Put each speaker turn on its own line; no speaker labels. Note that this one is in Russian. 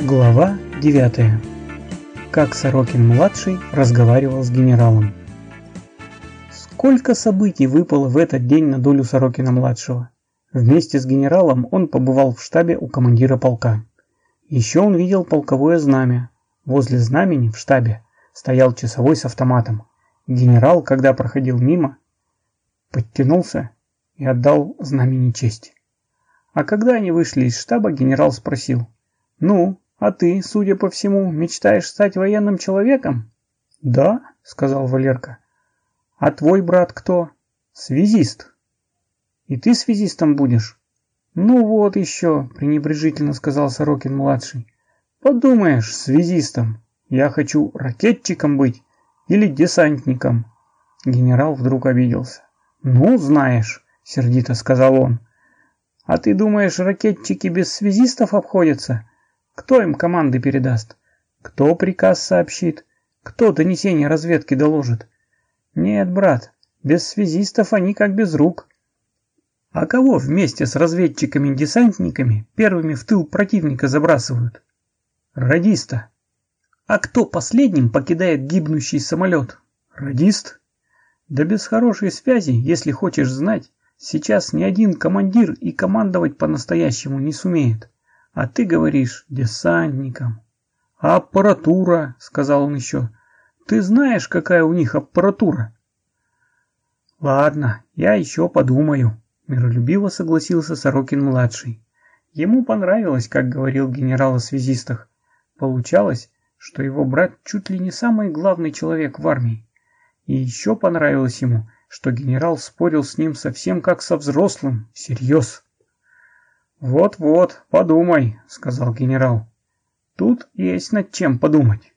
Глава 9. Как Сорокин-младший разговаривал с генералом. Сколько событий выпало в этот день на долю Сорокина-младшего. Вместе с генералом он побывал в штабе у командира полка. Еще он видел полковое знамя. Возле знамени в штабе стоял часовой с автоматом. Генерал, когда проходил мимо, подтянулся и отдал знамени честь. А когда они вышли из штаба, генерал спросил, «Ну, а ты, судя по всему, мечтаешь стать военным человеком? Да, сказал Валерка. А твой брат кто? Связист. И ты связистом будешь? Ну вот еще, пренебрежительно сказал Сорокин-младший. Подумаешь, связистом. Я хочу ракетчиком быть или десантником. Генерал вдруг обиделся. Ну, знаешь, сердито сказал он. А ты думаешь, ракетчики без связистов обходятся? Кто им команды передаст? Кто приказ сообщит? Кто донесение разведки доложит? Нет, брат, без связистов они как без рук. А кого вместе с разведчиками-десантниками первыми в тыл противника забрасывают? Радиста. А кто последним покидает гибнущий самолет? Радист. Да без хорошей связи, если хочешь знать, сейчас ни один командир и командовать по-настоящему не сумеет. А ты говоришь десантникам. А аппаратура, сказал он еще. Ты знаешь, какая у них аппаратура? Ладно, я еще подумаю, миролюбиво согласился Сорокин-младший. Ему понравилось, как говорил генерал о связистах. Получалось, что его брат чуть ли не самый главный человек в армии. И еще понравилось ему, что генерал спорил с ним совсем как со взрослым, всерьез. «Вот-вот, подумай», — сказал генерал. «Тут есть над чем подумать».